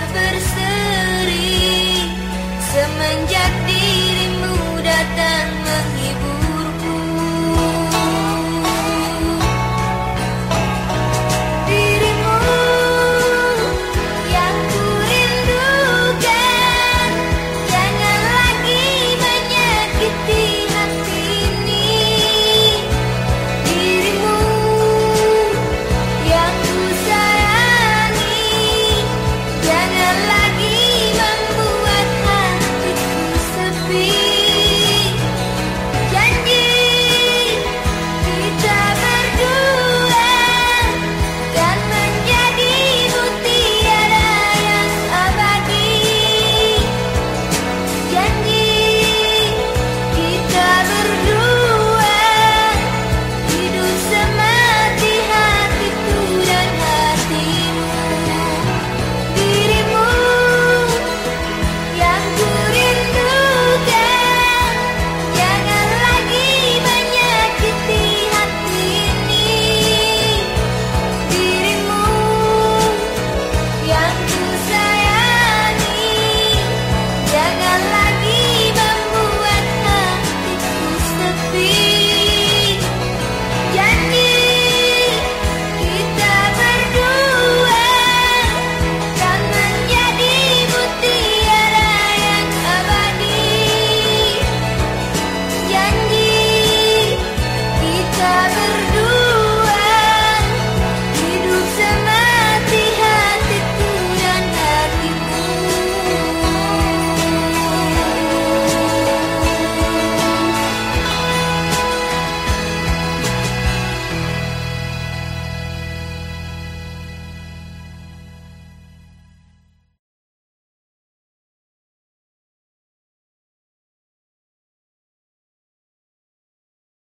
but it's